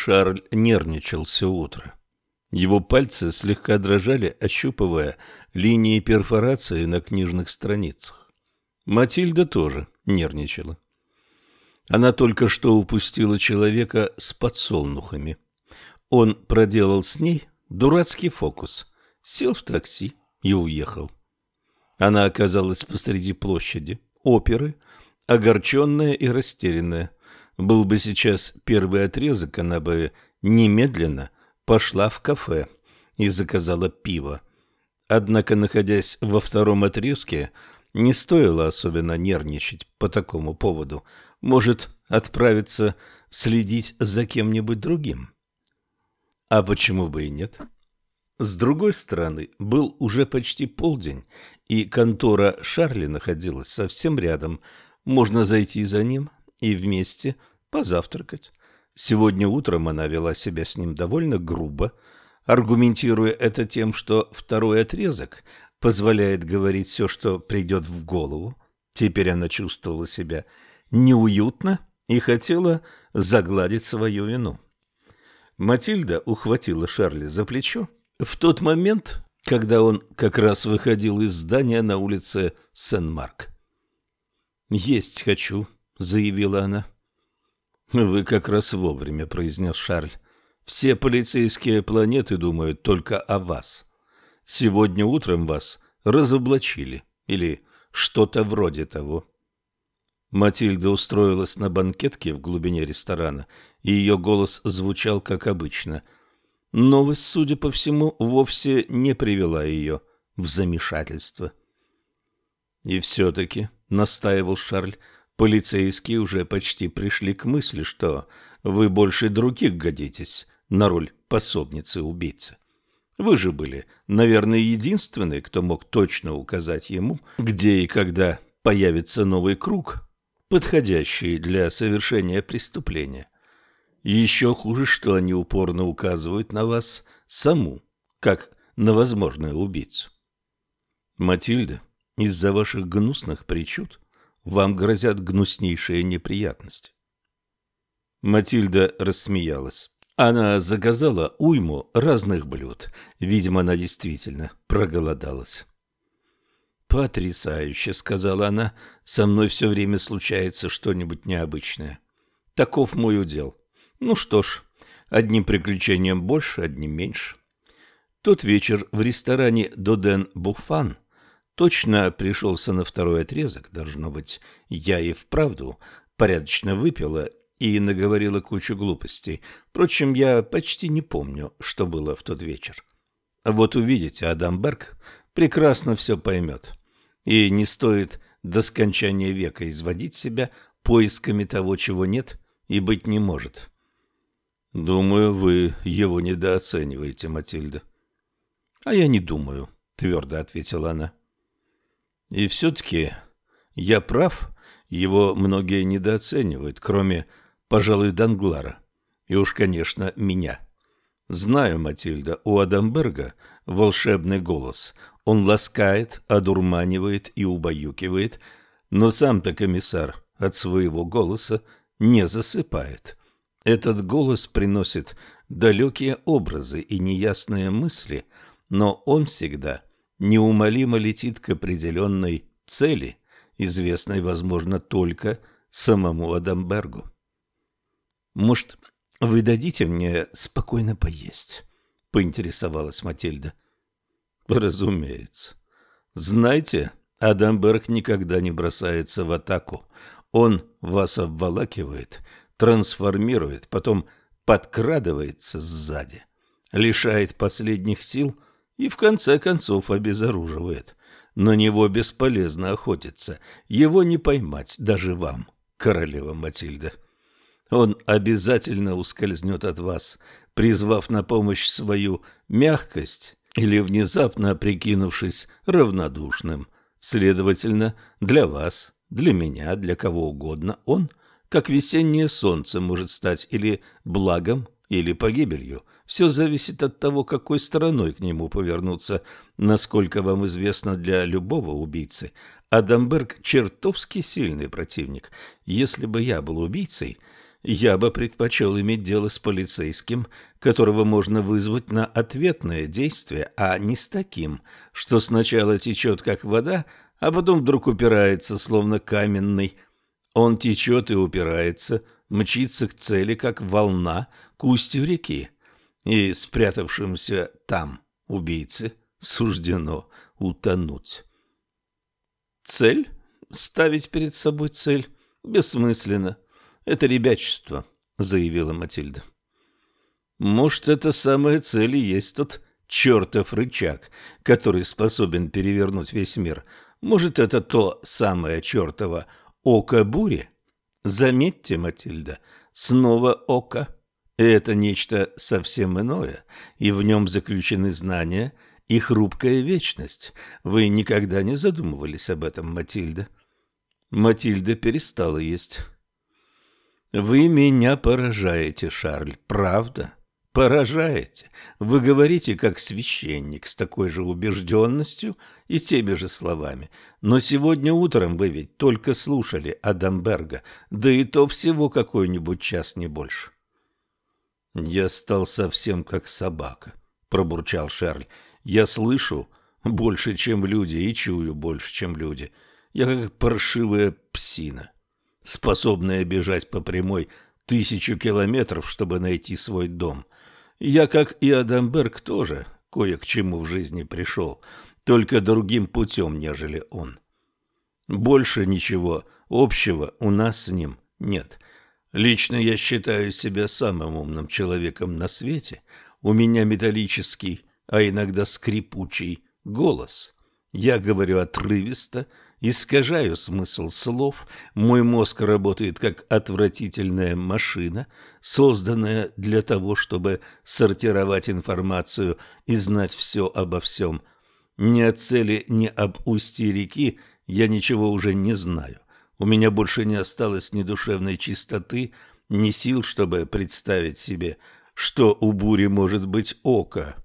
Шарль нервничал все утро. Его пальцы слегка дрожали, ощупывая линии перфорации на книжных страницах. Матильда тоже нервничала. Она только что упустила человека с подсолнухами. Он проделал с ней дурацкий фокус, сел в такси и уехал. Она оказалась посреди площади, оперы, огорченная и растерянная. Был бы сейчас первый отрезок, она бы немедленно пошла в кафе и заказала пиво. Однако, находясь во втором отрезке, не стоило особенно нервничать по такому поводу. Может, отправиться следить за кем-нибудь другим? А почему бы и нет? С другой стороны, был уже почти полдень, и контора Шарли находилась совсем рядом. Можно зайти за ним и вместе позавтракать. Сегодня утром она вела себя с ним довольно грубо, аргументируя это тем, что второй отрезок позволяет говорить все, что придет в голову. Теперь она чувствовала себя неуютно и хотела загладить свою вину. Матильда ухватила Шарли за плечо в тот момент, когда он как раз выходил из здания на улице Сен-Марк. «Есть хочу», — заявила она. «Вы как раз вовремя», — произнес Шарль. «Все полицейские планеты думают только о вас. Сегодня утром вас разоблачили или что-то вроде того». Матильда устроилась на банкетке в глубине ресторана, и ее голос звучал как обычно — Новость, судя по всему, вовсе не привела ее в замешательство. «И все-таки», — настаивал Шарль, — «полицейские уже почти пришли к мысли, что вы больше других годитесь на роль пособницы убийцы. Вы же были, наверное, единственный, кто мог точно указать ему, где и когда появится новый круг, подходящий для совершения преступления. Еще хуже, что они упорно указывают на вас саму, как на возможную убийцу. Матильда, из-за ваших гнусных причуд вам грозят гнуснейшие неприятности. Матильда рассмеялась. Она заказала уйму разных блюд. Видимо, она действительно проголодалась. «Потрясающе», — сказала она, — «со мной все время случается что-нибудь необычное. Таков мой удел. Ну что ж, одним приключением больше, одним меньше. Тот вечер в ресторане «Доден Буфан» точно пришелся на второй отрезок. Должно быть, я и вправду порядочно выпила и наговорила кучу глупостей. Впрочем, я почти не помню, что было в тот вечер. Вот увидите, Адам Берг прекрасно все поймет. И не стоит до скончания века изводить себя поисками того, чего нет и быть не может. Думаю, вы его недооцениваете, Матильда. А я не думаю, твердо ответила она. И все-таки я прав, его многие недооценивают, кроме, пожалуй, Данглара. И уж, конечно, меня. Знаю, Матильда, у Адамберга волшебный голос. Он ласкает, одурманивает и убаюкивает, но сам-то комиссар от своего голоса не засыпает. Этот голос приносит далекие образы и неясные мысли, но он всегда неумолимо летит к определенной цели, известной, возможно, только самому Адамбергу. «Может, вы дадите мне спокойно поесть?» — поинтересовалась Матильда. «Разумеется. Знаете, Адамберг никогда не бросается в атаку. Он вас обволакивает трансформирует, потом подкрадывается сзади, лишает последних сил и в конце концов обезоруживает. На него бесполезно охотиться, его не поймать даже вам, королева Матильда. Он обязательно ускользнет от вас, призвав на помощь свою мягкость или внезапно прикинувшись равнодушным. Следовательно, для вас, для меня, для кого угодно он – как весеннее солнце может стать или благом, или погибелью. Все зависит от того, какой стороной к нему повернуться. Насколько вам известно для любого убийцы, Адамберг чертовски сильный противник. Если бы я был убийцей, я бы предпочел иметь дело с полицейским, которого можно вызвать на ответное действие, а не с таким, что сначала течет как вода, а потом вдруг упирается, словно каменный. Он течет и упирается, мчится к цели, как волна к устью реки. И спрятавшимся там убийце суждено утонуть. Цель? Ставить перед собой цель? Бессмысленно. Это ребячество, заявила Матильда. Может, это самая цель и есть тот чертов рычаг, который способен перевернуть весь мир. Может, это то самое чертово око бури? Заметьте, Матильда, снова око. Это нечто совсем иное, и в нем заключены знания и хрупкая вечность. Вы никогда не задумывались об этом, Матильда? Матильда перестала есть. Вы меня поражаете, Шарль, правда? Поражаете. Вы говорите как священник с такой же убежденностью и теми же словами. Но сегодня утром вы ведь только слушали Адамберга, да и то всего какой-нибудь час не больше. Я стал совсем как собака, пробурчал Шарль. Я слышу больше, чем люди, и чую больше, чем люди. Я как паршивая псина способная бежать по прямой тысячу километров, чтобы найти свой дом. Я, как и Адамберг, тоже кое к чему в жизни пришел, только другим путем, нежели он. Больше ничего общего у нас с ним нет. Лично я считаю себя самым умным человеком на свете. У меня металлический, а иногда скрипучий голос. Я говорю отрывисто, искажаю смысл слов, мой мозг работает как отвратительная машина, созданная для того, чтобы сортировать информацию и знать все обо всем. Ни о цели, ни об устье реки я ничего уже не знаю. У меня больше не осталось ни душевной чистоты, ни сил, чтобы представить себе, что у бури может быть око.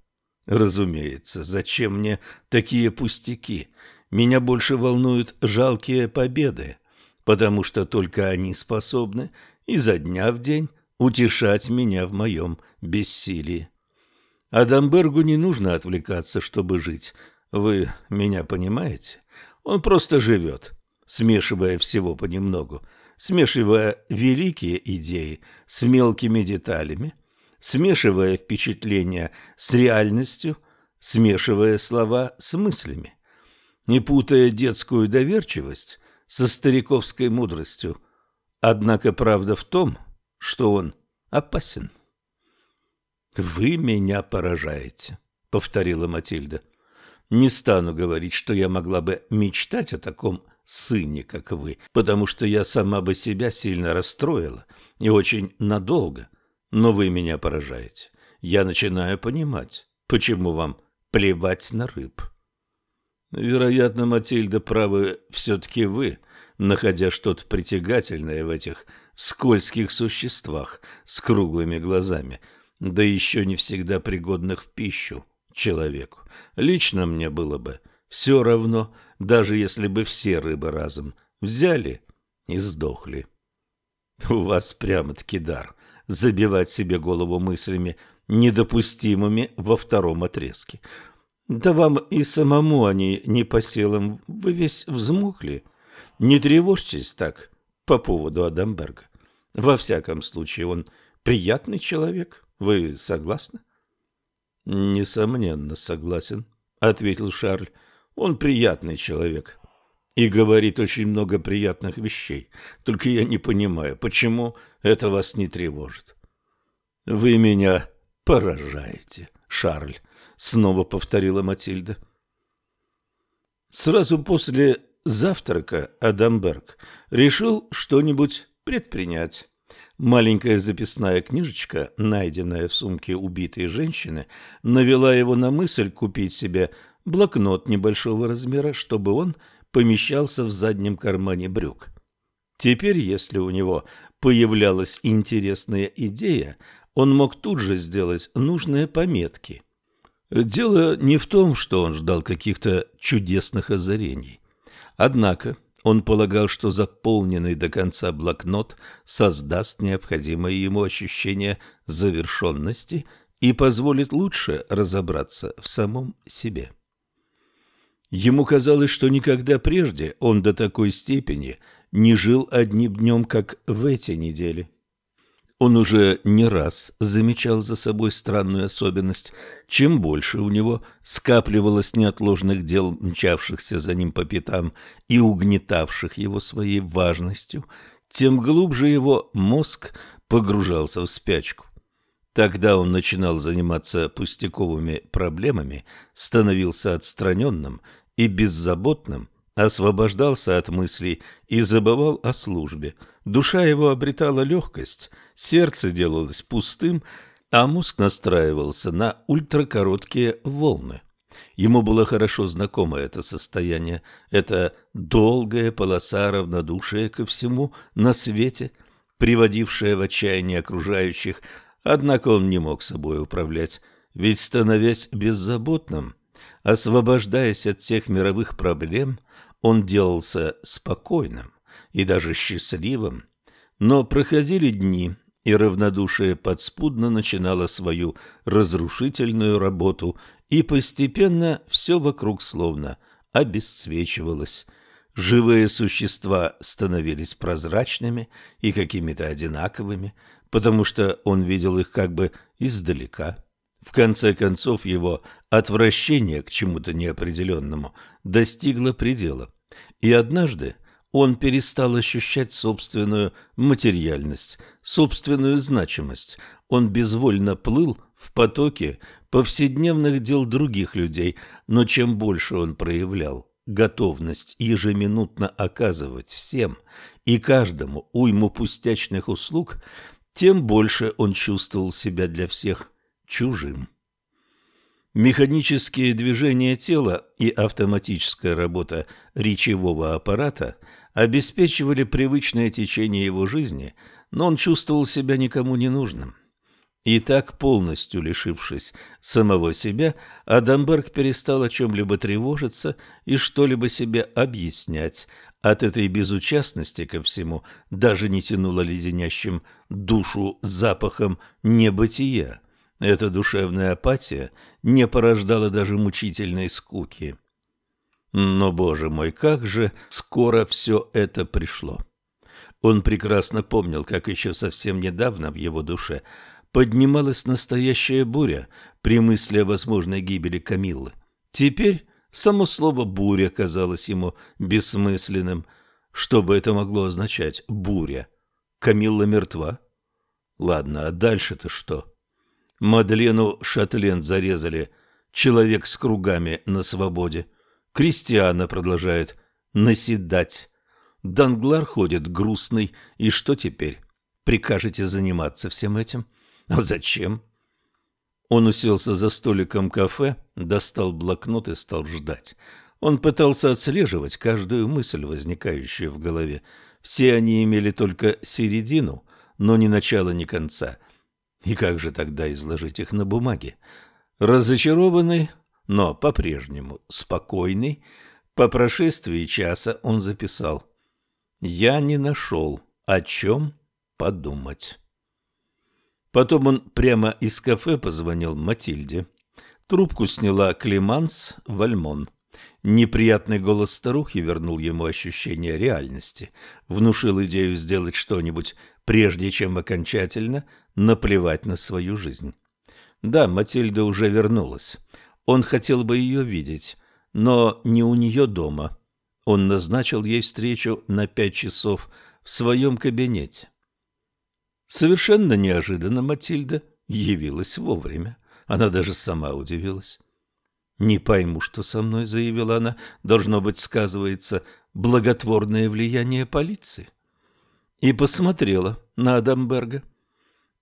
Разумеется, зачем мне такие пустяки? Меня больше волнуют жалкие победы, потому что только они способны изо дня в день утешать меня в моем бессилии. Адамбергу не нужно отвлекаться, чтобы жить. Вы меня понимаете? Он просто живет, смешивая всего понемногу, смешивая великие идеи с мелкими деталями, смешивая впечатления с реальностью, смешивая слова с мыслями не путая детскую доверчивость со стариковской мудростью. Однако правда в том, что он опасен. «Вы меня поражаете», — повторила Матильда. «Не стану говорить, что я могла бы мечтать о таком сыне, как вы, потому что я сама бы себя сильно расстроила и очень надолго. Но вы меня поражаете. Я начинаю понимать, почему вам плевать на рыб». Вероятно, Матильда, правы все-таки вы, находя что-то притягательное в этих скользких существах с круглыми глазами, да еще не всегда пригодных в пищу человеку. Лично мне было бы все равно, даже если бы все рыбы разом взяли и сдохли. У вас прямо-таки дар забивать себе голову мыслями, недопустимыми во втором отрезке. Да вам и самому они не по силам, вы весь взмухли. Не тревожьтесь так по поводу Адамберга. Во всяком случае, он приятный человек. Вы согласны? Несомненно, согласен, ответил Шарль. Он приятный человек и говорит очень много приятных вещей. Только я не понимаю, почему это вас не тревожит. Вы меня поражаете, Шарль, — снова повторила Матильда. Сразу после завтрака Адамберг решил что-нибудь предпринять. Маленькая записная книжечка, найденная в сумке убитой женщины, навела его на мысль купить себе блокнот небольшого размера, чтобы он помещался в заднем кармане брюк. Теперь, если у него появлялась интересная идея, он мог тут же сделать нужные пометки. Дело не в том, что он ждал каких-то чудесных озарений. Однако Он полагал, что заполненный до конца блокнот создаст необходимое ему ощущение завершенности и позволит лучше разобраться в самом себе. Ему казалось, что никогда прежде он до такой степени не жил одним днем, как в эти недели. Он уже не раз замечал за собой странную особенность. Чем больше у него скапливалось неотложных дел, мчавшихся за ним по пятам и угнетавших его своей важностью, тем глубже его мозг погружался в спячку. Тогда он начинал заниматься пустяковыми проблемами, становился отстраненным и беззаботным, освобождался от мыслей и забывал о службе. Душа его обретала легкость, сердце делалось пустым, а мозг настраивался на ультракороткие волны. Ему было хорошо знакомо это состояние, это долгая полоса равнодушия ко всему на свете, приводившая в отчаяние окружающих, однако он не мог собой управлять, ведь, становясь беззаботным, освобождаясь от всех мировых проблем, он делался спокойным и даже счастливым. Но проходили дни, и равнодушие подспудно начинало свою разрушительную работу, и постепенно все вокруг словно обесцвечивалось. Живые существа становились прозрачными и какими-то одинаковыми, потому что он видел их как бы издалека. В конце концов, его отвращение к чему-то неопределенному достигло предела, и однажды он перестал ощущать собственную материальность, собственную значимость. Он безвольно плыл в потоке повседневных дел других людей, но чем больше он проявлял готовность ежеминутно оказывать всем и каждому уйму пустячных услуг, тем больше он чувствовал себя для всех чужим. Механические движения тела и автоматическая работа речевого аппарата обеспечивали привычное течение его жизни, но он чувствовал себя никому не нужным. И так, полностью лишившись самого себя, Адамберг перестал о чем-либо тревожиться и что-либо себе объяснять. От этой безучастности ко всему даже не тянуло леденящим душу запахом небытия. Эта душевная апатия не порождала даже мучительной скуки. Но, боже мой, как же скоро все это пришло! Он прекрасно помнил, как еще совсем недавно в его душе поднималась настоящая буря при мысли о возможной гибели Камиллы. Теперь само слово «буря» казалось ему бессмысленным. Что бы это могло означать? Буря. Камилла мертва? Ладно, а дальше-то что? Мадлену Шатлен зарезали. Человек с кругами на свободе. Кристиана продолжает наседать. Данглар ходит грустный. И что теперь? Прикажете заниматься всем этим? А зачем? Он уселся за столиком кафе, достал блокнот и стал ждать. Он пытался отслеживать каждую мысль, возникающую в голове. Все они имели только середину, но ни начала, ни конца. И как же тогда изложить их на бумаге? Разочарованный, но по-прежнему спокойный, по прошествии часа он записал «Я не нашел, о чем подумать». Потом он прямо из кафе позвонил Матильде. Трубку сняла Климанс Вальмон. Неприятный голос старухи вернул ему ощущение реальности, внушил идею сделать что-нибудь, прежде чем окончательно наплевать на свою жизнь. Да, Матильда уже вернулась. Он хотел бы ее видеть, но не у нее дома. Он назначил ей встречу на пять часов в своем кабинете. Совершенно неожиданно Матильда явилась вовремя. Она даже сама удивилась. «Не пойму, что со мной», — заявила она. «Должно быть, сказывается благотворное влияние полиции». И посмотрела на Адамберга.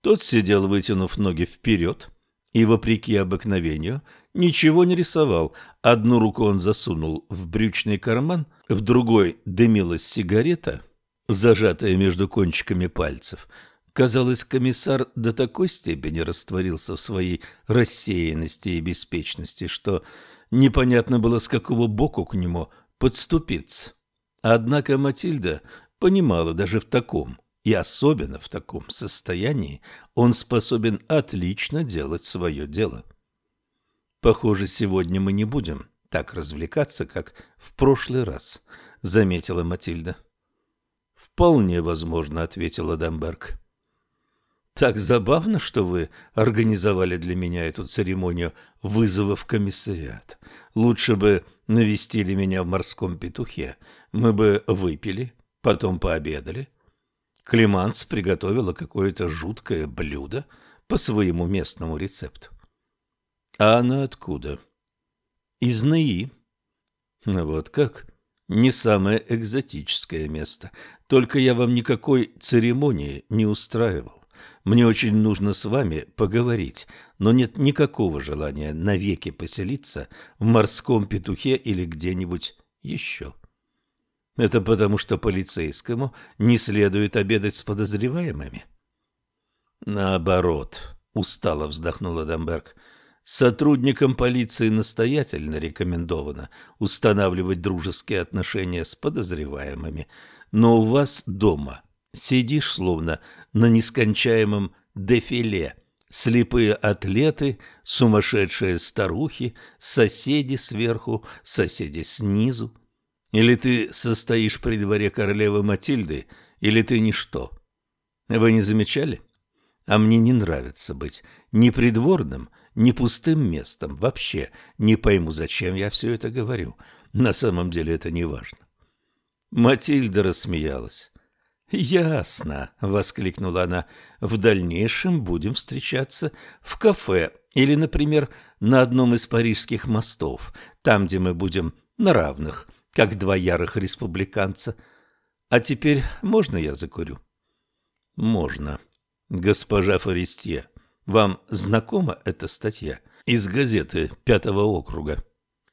Тот сидел, вытянув ноги вперед, и, вопреки обыкновению, ничего не рисовал. Одну руку он засунул в брючный карман, в другой дымилась сигарета, зажатая между кончиками пальцев. Казалось, комиссар до такой степени растворился в своей рассеянности и беспечности, что непонятно было, с какого боку к нему подступиться. Однако Матильда понимала даже в таком, и особенно в таком состоянии, он способен отлично делать свое дело. Похоже, сегодня мы не будем так развлекаться, как в прошлый раз, заметила Матильда. Вполне возможно, ответила Дамберг. Так забавно, что вы организовали для меня эту церемонию вызова в комиссариат. Лучше бы навестили меня в морском петухе. Мы бы выпили, потом пообедали. Климанс приготовила какое-то жуткое блюдо по своему местному рецепту. А она откуда? Из Наи. Вот как? Не самое экзотическое место. Только я вам никакой церемонии не устраивал. Мне очень нужно с вами поговорить, но нет никакого желания навеки поселиться в морском петухе или где-нибудь еще. Это потому, что полицейскому не следует обедать с подозреваемыми? Наоборот, устало вздохнула Дамберг. Сотрудникам полиции настоятельно рекомендовано устанавливать дружеские отношения с подозреваемыми, но у вас дома Сидишь словно на нескончаемом дефиле. Слепые атлеты, сумасшедшие старухи, соседи сверху, соседи снизу. Или ты состоишь при дворе королевы Матильды, или ты ничто. Вы не замечали? А мне не нравится быть ни придворным, ни пустым местом. Вообще не пойму, зачем я все это говорю. На самом деле это не важно. Матильда рассмеялась. «Ясно», — воскликнула она. «В дальнейшем будем встречаться в кафе или, например, на одном из парижских мостов, там, где мы будем на равных, как два ярых республиканца. А теперь можно я закурю?» «Можно. Госпожа Форестье, вам знакома эта статья из газеты Пятого округа?»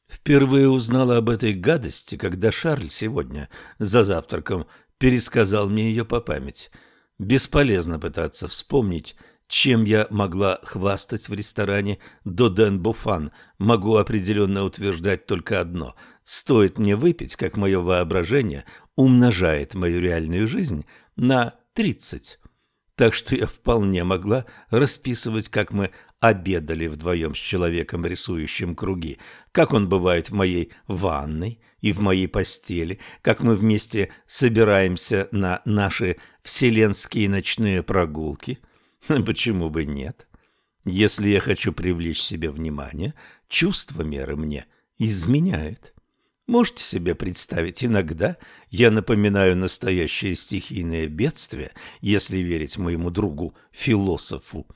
Впервые узнала об этой гадости, когда Шарль сегодня за завтраком пересказал мне ее по памяти. Бесполезно пытаться вспомнить, чем я могла хвастать в ресторане Доден Буфан. Могу определенно утверждать только одно. Стоит мне выпить, как мое воображение умножает мою реальную жизнь на тридцать так что я вполне могла расписывать, как мы обедали вдвоем с человеком, рисующим круги, как он бывает в моей ванной и в моей постели, как мы вместе собираемся на наши вселенские ночные прогулки. Почему бы нет? Если я хочу привлечь себе внимание, чувство меры мне изменяет. Можете себе представить, иногда я напоминаю настоящее стихийное бедствие, если верить моему другу-философу.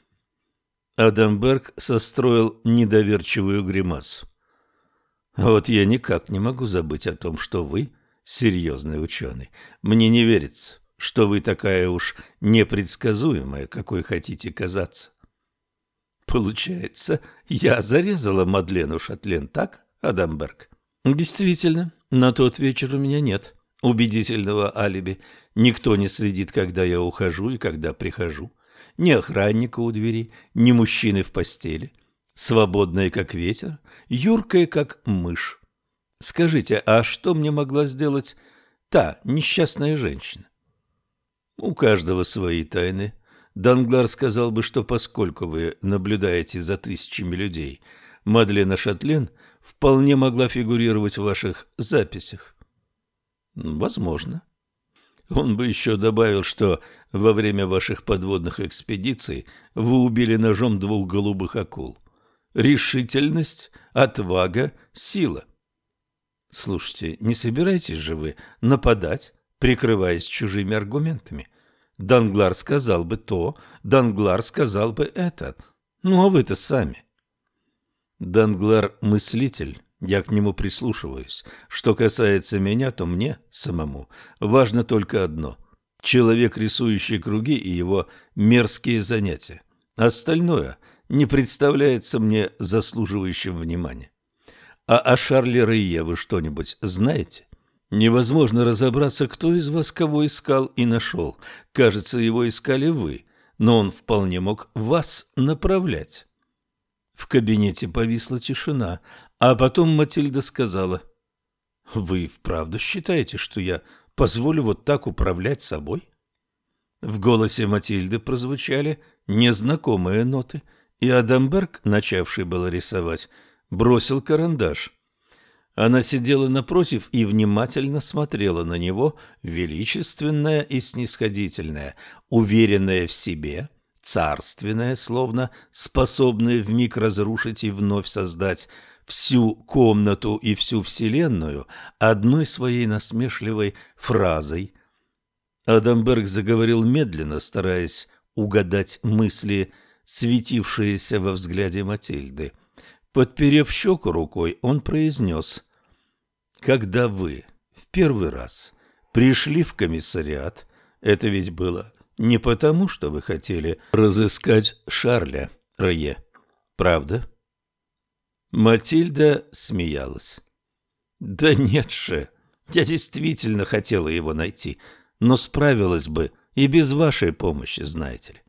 Адамберг состроил недоверчивую гримасу. Вот я никак не могу забыть о том, что вы серьезный ученый. Мне не верится, что вы такая уж непредсказуемая, какой хотите казаться. Получается, я зарезала Мадлену Шатлен, так, Адамберг? Действительно, на тот вечер у меня нет убедительного алиби. Никто не следит, когда я ухожу и когда прихожу. Ни охранника у двери, ни мужчины в постели. Свободная, как ветер, юркая, как мышь. Скажите, а что мне могла сделать та несчастная женщина? У каждого свои тайны. Данглар сказал бы, что поскольку вы наблюдаете за тысячами людей, Мадлена Шатлен – вполне могла фигурировать в ваших записях. Возможно. Он бы еще добавил, что во время ваших подводных экспедиций вы убили ножом двух голубых акул. Решительность, отвага, сила. Слушайте, не собираетесь же вы нападать, прикрываясь чужими аргументами? Данглар сказал бы то, Данглар сказал бы это. Ну, а вы-то сами. Данглар – мыслитель, я к нему прислушиваюсь. Что касается меня, то мне самому важно только одно – человек, рисующий круги и его мерзкие занятия. Остальное не представляется мне заслуживающим внимания. А о Шарле Рейе вы что-нибудь знаете? Невозможно разобраться, кто из вас кого искал и нашел. Кажется, его искали вы, но он вполне мог вас направлять. В кабинете повисла тишина, а потом Матильда сказала. Вы вправду считаете, что я позволю вот так управлять собой? В голосе Матильды прозвучали незнакомые ноты, и Адамберг, начавший было рисовать, бросил карандаш. Она сидела напротив и внимательно смотрела на него, величественная и снисходительная, уверенная в себе, царственная, словно способная вмиг разрушить и вновь создать всю комнату и всю вселенную одной своей насмешливой фразой. Адамберг заговорил медленно, стараясь угадать мысли, светившиеся во взгляде Матильды. Подперев щеку рукой, он произнес «Когда вы в первый раз пришли в комиссариат, это ведь было не потому, что вы хотели разыскать Шарля Рое, правда?» Матильда смеялась. «Да нет же, я действительно хотела его найти, но справилась бы и без вашей помощи, знаете ли».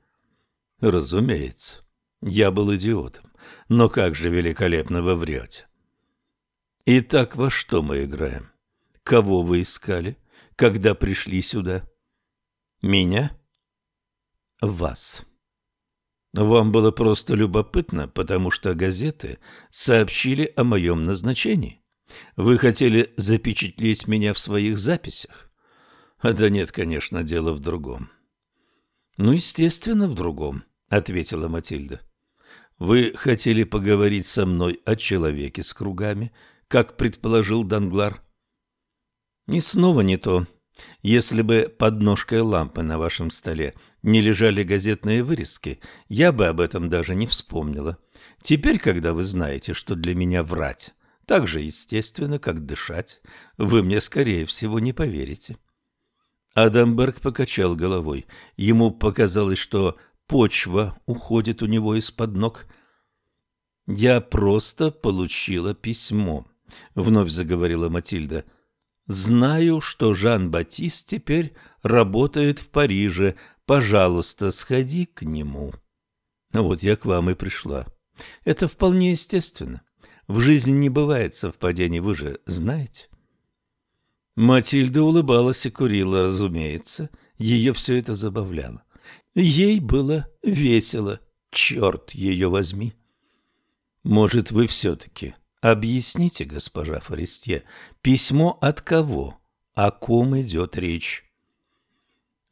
«Разумеется, я был идиотом, но как же великолепно вы врете». «Итак, во что мы играем? Кого вы искали, когда пришли сюда?» «Меня?» «Вас». Вам было просто любопытно, потому что газеты сообщили о моем назначении. Вы хотели запечатлеть меня в своих записях? А да нет, конечно, дело в другом. Ну, естественно, в другом, ответила Матильда. Вы хотели поговорить со мной о человеке с кругами, как предположил Данглар? И снова не то. Если бы под лампы на вашем столе не лежали газетные вырезки, я бы об этом даже не вспомнила. Теперь, когда вы знаете, что для меня врать так же естественно, как дышать, вы мне, скорее всего, не поверите. Адамберг покачал головой. Ему показалось, что почва уходит у него из-под ног. «Я просто получила письмо», — вновь заговорила Матильда. «Знаю, что Жан-Батист теперь работает в Париже, Пожалуйста, сходи к нему. Вот я к вам и пришла. Это вполне естественно. В жизни не бывает совпадений, вы же знаете. Матильда улыбалась и курила, разумеется. Ее все это забавляло. Ей было весело. Черт ее возьми. Может, вы все-таки объясните, госпожа Форестье, письмо от кого, о ком идет речь?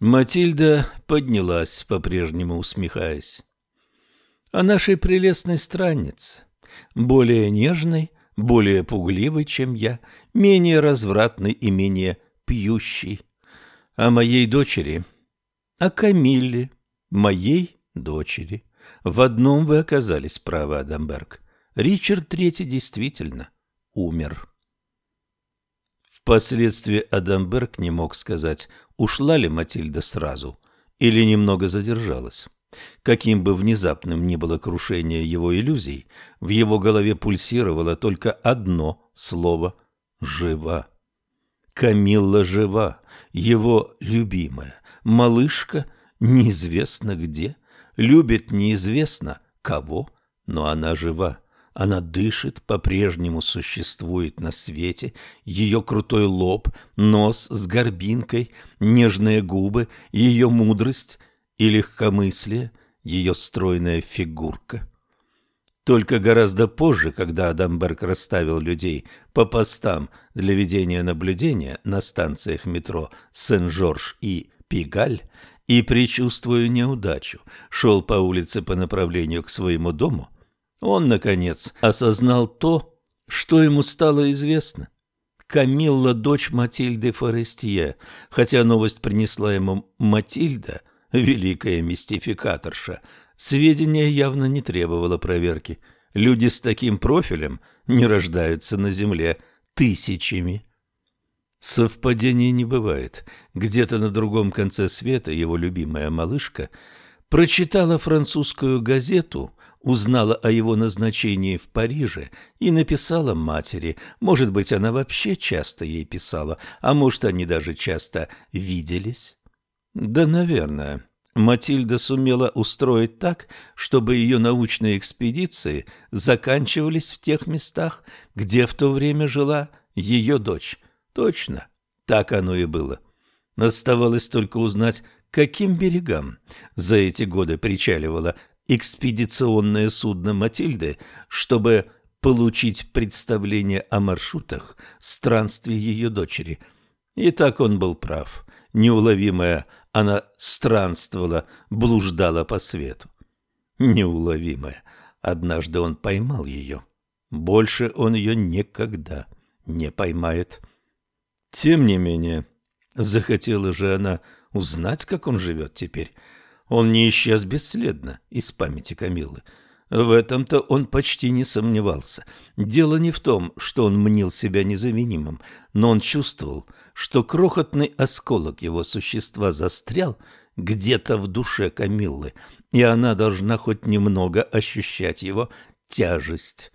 Матильда поднялась, по-прежнему усмехаясь. О нашей прелестной страннице, более нежной, более пугливой, чем я, менее развратной и менее пьющей. О моей дочери, о Камилле, моей дочери. В одном вы оказались правы, Адамберг. Ричард Третий действительно умер. Впоследствии Адамберг не мог сказать, ушла ли Матильда сразу или немного задержалась. Каким бы внезапным ни было крушение его иллюзий, в его голове пульсировало только одно слово «жива». Камилла жива, его любимая, малышка неизвестно где, любит неизвестно кого, но она жива. Она дышит, по-прежнему существует на свете, ее крутой лоб, нос с горбинкой, нежные губы, ее мудрость и легкомыслие, ее стройная фигурка. Только гораздо позже, когда Адамберг расставил людей по постам для ведения наблюдения на станциях метро Сен-Жорж и Пигаль, и, предчувствуя неудачу, шел по улице по направлению к своему дому, он, наконец, осознал то, что ему стало известно. Камилла – дочь Матильды Форестье, хотя новость принесла ему Матильда, великая мистификаторша, сведения явно не требовало проверки. Люди с таким профилем не рождаются на земле тысячами. Совпадений не бывает. Где-то на другом конце света его любимая малышка прочитала французскую газету – узнала о его назначении в Париже и написала матери. Может быть, она вообще часто ей писала, а может, они даже часто виделись? Да, наверное. Матильда сумела устроить так, чтобы ее научные экспедиции заканчивались в тех местах, где в то время жила ее дочь. Точно, так оно и было. Оставалось только узнать, каким берегам за эти годы причаливало экспедиционное судно Матильды, чтобы получить представление о маршрутах странствий ее дочери. И так он был прав. Неуловимая она странствовала, блуждала по свету. Неуловимая. Однажды он поймал ее. Больше он ее никогда не поймает. Тем не менее, захотела же она узнать, как он живет теперь. Он не исчез бесследно из памяти Камиллы. В этом-то он почти не сомневался. Дело не в том, что он мнил себя незаменимым, но он чувствовал, что крохотный осколок его существа застрял где-то в душе Камиллы, и она должна хоть немного ощущать его тяжесть.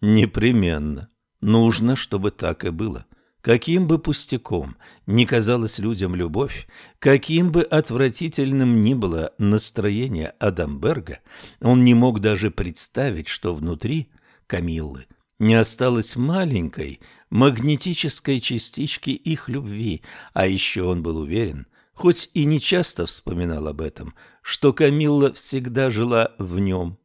Непременно. Нужно, чтобы так и было. Каким бы пустяком ни казалась людям любовь, каким бы отвратительным ни было настроение Адамберга, он не мог даже представить, что внутри Камиллы не осталось маленькой магнетической частички их любви, а еще он был уверен, хоть и не часто вспоминал об этом, что Камилла всегда жила в нем,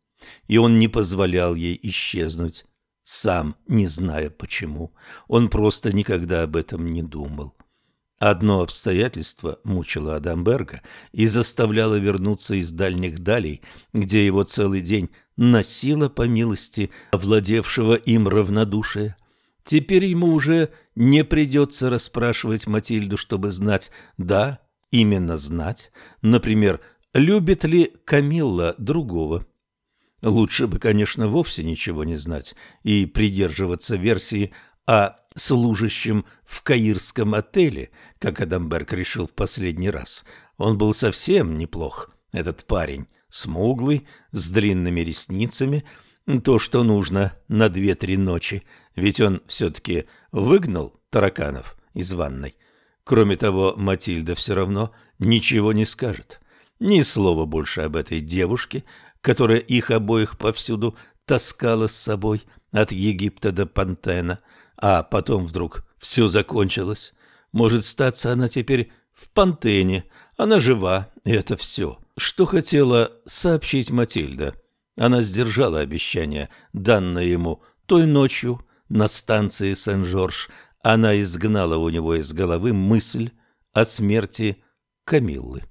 и он не позволял ей исчезнуть сам не зная почему. Он просто никогда об этом не думал. Одно обстоятельство мучило Адамберга и заставляло вернуться из дальних далей, где его целый день носило по милости овладевшего им равнодушия. Теперь ему уже не придется расспрашивать Матильду, чтобы знать, да, именно знать, например, любит ли Камилла другого. Лучше бы, конечно, вовсе ничего не знать и придерживаться версии о служащем в каирском отеле, как Адамберг решил в последний раз. Он был совсем неплох, этот парень, смуглый, с длинными ресницами, то, что нужно на две-три ночи, ведь он все-таки выгнал тараканов из ванной. Кроме того, Матильда все равно ничего не скажет. Ни слова больше об этой девушке, которая их обоих повсюду таскала с собой от Египта до Пантена, а потом вдруг все закончилось. Может, статься она теперь в Пантене, она жива, и это все. Что хотела сообщить Матильда? Она сдержала обещание, данное ему той ночью на станции Сен-Жорж. Она изгнала у него из головы мысль о смерти Камиллы.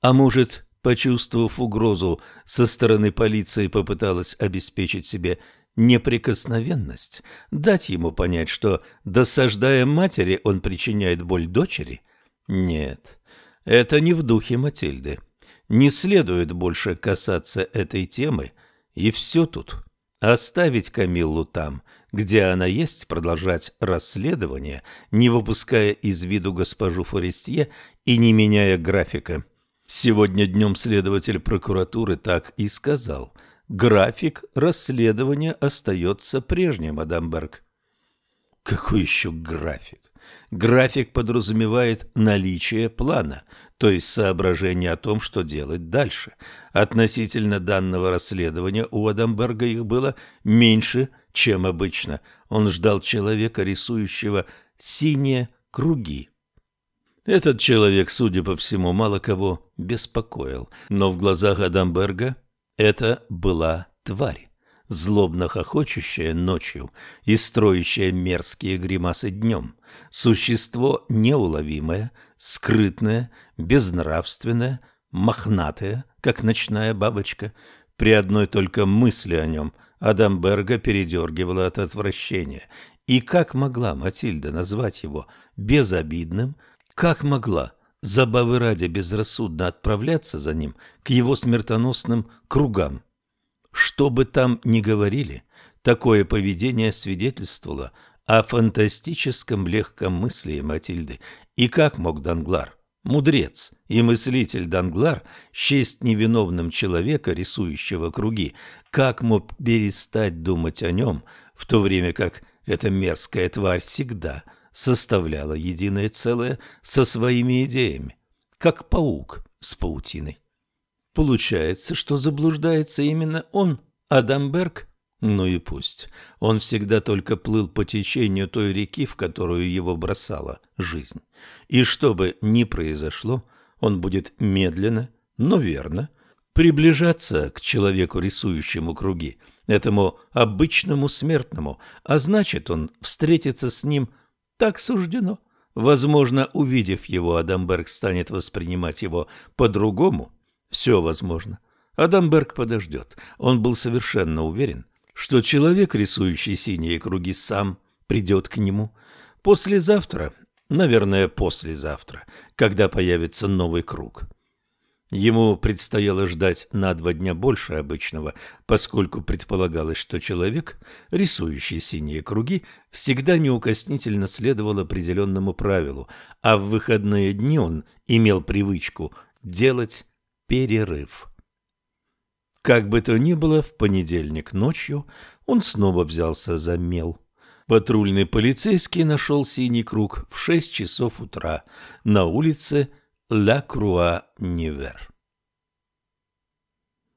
А может, почувствовав угрозу со стороны полиции, попыталась обеспечить себе неприкосновенность, дать ему понять, что, досаждая матери, он причиняет боль дочери? Нет, это не в духе Матильды. Не следует больше касаться этой темы, и все тут. Оставить Камиллу там, где она есть, продолжать расследование, не выпуская из виду госпожу Форестье и не меняя графика – Сегодня днем следователь прокуратуры так и сказал. График расследования остается прежним, Адамберг. Какой еще график? График подразумевает наличие плана, то есть соображение о том, что делать дальше. Относительно данного расследования у Адамберга их было меньше, чем обычно. Он ждал человека, рисующего синие круги. Этот человек, судя по всему, мало кого беспокоил, но в глазах Адамберга это была тварь, злобно хохочущая ночью и строящая мерзкие гримасы днем, существо неуловимое, скрытное, безнравственное, мохнатое, как ночная бабочка. При одной только мысли о нем Адамберга передергивало от отвращения. И как могла Матильда назвать его безобидным, как могла, забавы ради, безрассудно отправляться за ним к его смертоносным кругам? Что бы там ни говорили, такое поведение свидетельствовало о фантастическом легкомыслии Матильды. И как мог Данглар, мудрец и мыслитель Данглар, счесть невиновным человека, рисующего круги, как мог перестать думать о нем, в то время как эта мерзкая тварь всегда – составляла единое целое со своими идеями, как паук с паутиной. Получается, что заблуждается именно он, Адамберг, Ну и пусть. Он всегда только плыл по течению той реки, в которую его бросала жизнь. И что бы ни произошло, он будет медленно, но верно приближаться к человеку, рисующему круги, этому обычному смертному, а значит, он встретится с ним так суждено. Возможно, увидев его, Адамберг станет воспринимать его по-другому. Все возможно. Адамберг подождет. Он был совершенно уверен, что человек, рисующий синие круги, сам придет к нему. Послезавтра, наверное, послезавтра, когда появится новый круг. Ему предстояло ждать на два дня больше обычного, поскольку предполагалось, что человек, рисующий синие круги, всегда неукоснительно следовал определенному правилу, а в выходные дни он имел привычку делать перерыв. Как бы то ни было, в понедельник ночью он снова взялся за мел. Патрульный полицейский нашел синий круг в шесть часов утра на улице Ла Круа Нивер.